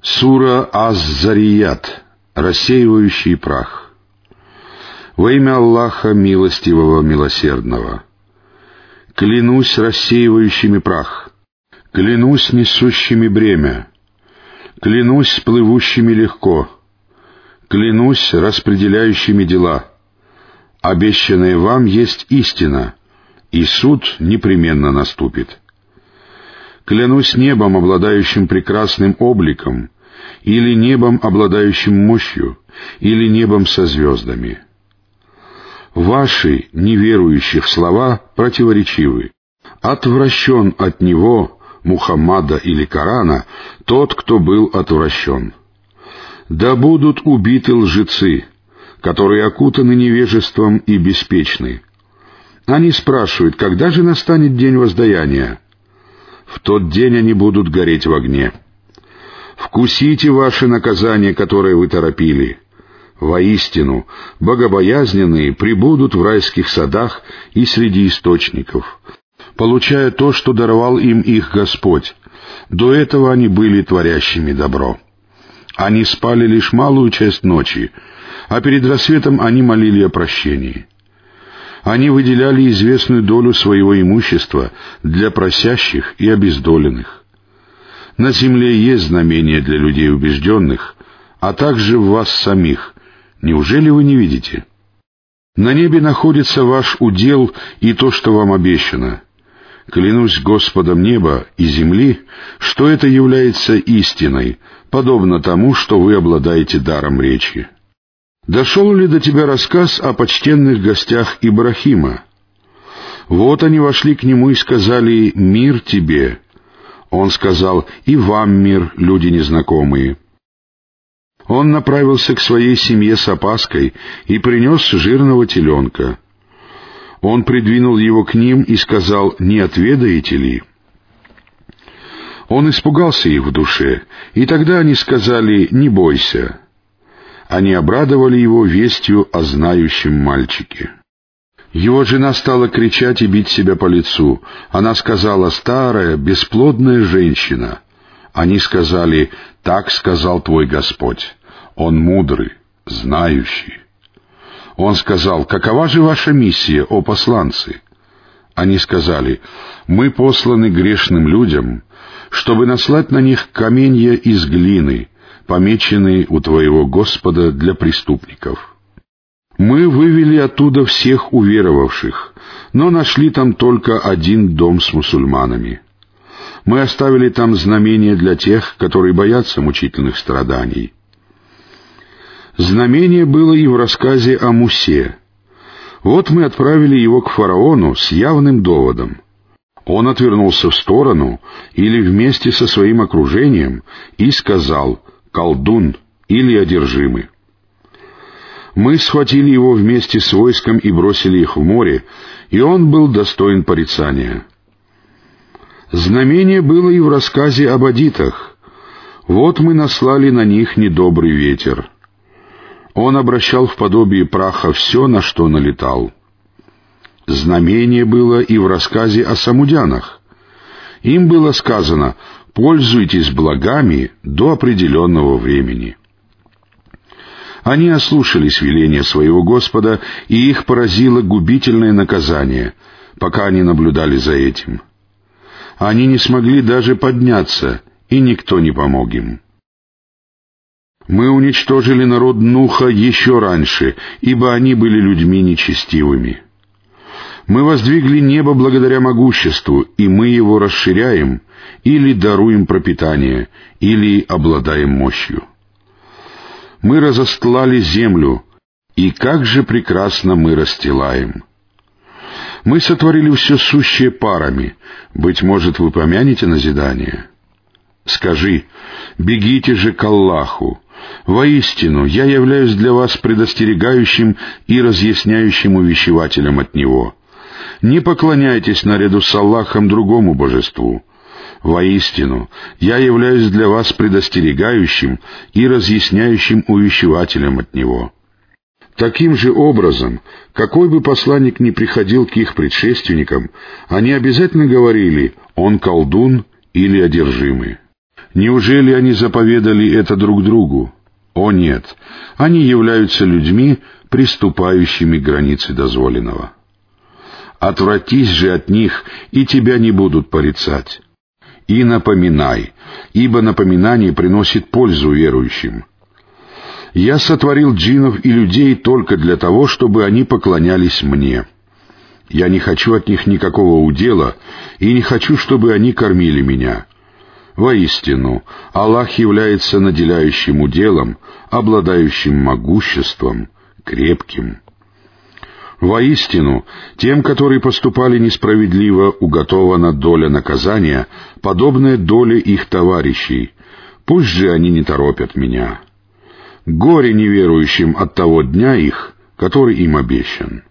Сура Аз-Зарият, рассеивающий прах. Во имя Аллаха Милостивого Милосердного. Клянусь рассеивающими прах. Клянусь несущими бремя. Клянусь плывущими легко. Клянусь распределяющими дела. Обещанное вам есть истина, и суд непременно наступит. Клянусь небом, обладающим прекрасным обликом, или небом, обладающим мощью, или небом со звездами. Ваши, неверующих слова, противоречивы. Отвращен от него, Мухаммада или Корана, тот, кто был отвращен. Да будут убиты лжецы, которые окутаны невежеством и беспечны. Они спрашивают, когда же настанет день воздаяния? В тот день они будут гореть в огне. Вкусите ваше наказание, которое вы торопили. Воистину, богобоязненные прибудут в райских садах и среди источников, получая то, что даровал им их Господь. До этого они были творящими добро. Они спали лишь малую часть ночи, а перед рассветом они молили о прощении. Они выделяли известную долю своего имущества для просящих и обездоленных. На земле есть знамения для людей убежденных, а также в вас самих. Неужели вы не видите? На небе находится ваш удел и то, что вам обещано. Клянусь Господом неба и земли, что это является истиной, подобно тому, что вы обладаете даром речи. Дошел ли до тебя рассказ о почтенных гостях Ибрахима? Вот они вошли к нему и сказали «Мир тебе». Он сказал «И вам мир, люди незнакомые». Он направился к своей семье с опаской и принес жирного теленка. Он придвинул его к ним и сказал «Не отведаете ли?» Он испугался их в душе, и тогда они сказали «Не бойся» они обрадовали его вестью о знающем мальчике. Его жена стала кричать и бить себя по лицу. Она сказала «старая, бесплодная женщина». Они сказали «так сказал твой Господь, Он мудрый, знающий». Он сказал «какова же ваша миссия, о посланцы?» Они сказали «мы посланы грешным людям, чтобы наслать на них каменья из глины, помеченный у твоего Господа для преступников. Мы вывели оттуда всех уверовавших, но нашли там только один дом с мусульманами. Мы оставили там знамение для тех, которые боятся мучительных страданий. Знамение было и в рассказе о Мусе. Вот мы отправили его к фараону с явным доводом. Он отвернулся в сторону или вместе со своим окружением и сказал — колдун или одержимый. Мы схватили его вместе с войском и бросили их в море, и он был достоин порицания. Знамение было и в рассказе об адитах. Вот мы наслали на них недобрый ветер. Он обращал в подобие праха все, на что налетал. Знамение было и в рассказе о самудянах. Им было сказано пользуйтесь благами до определенного времени. Они ослушались веления своего Господа, и их поразило губительное наказание, пока они наблюдали за этим. Они не смогли даже подняться, и никто не помог им. Мы уничтожили народ Нуха еще раньше, ибо они были людьми нечестивыми. Мы воздвигли небо благодаря могуществу, и мы его расширяем, или даруем пропитание, или обладаем мощью. Мы разостлали землю, и как же прекрасно мы расстилаем. Мы сотворили все сущее парами, быть может, вы помянете назидание. Скажи, бегите же к Аллаху, Воистину, я являюсь для вас предостерегающим и разъясняющим увещевателем от Него. Не поклоняйтесь наряду с Аллахом другому божеству. Воистину, я являюсь для вас предостерегающим и разъясняющим увещевателем от Него. Таким же образом, какой бы посланник ни приходил к их предшественникам, они обязательно говорили «он колдун» или «одержимый». Неужели они заповедали это друг другу? О нет, они являются людьми, приступающими к границе дозволенного. Отвратись же от них, и тебя не будут порицать. И напоминай, ибо напоминание приносит пользу верующим. Я сотворил джинов и людей только для того, чтобы они поклонялись мне. Я не хочу от них никакого удела и не хочу, чтобы они кормили меня. Воистину, Аллах является наделяющим уделом, обладающим могуществом, крепким. Воистину, тем, которые поступали несправедливо, уготована доля наказания, подобная доле их товарищей. Пусть же они не торопят меня. Горе неверующим от того дня их, который им обещан.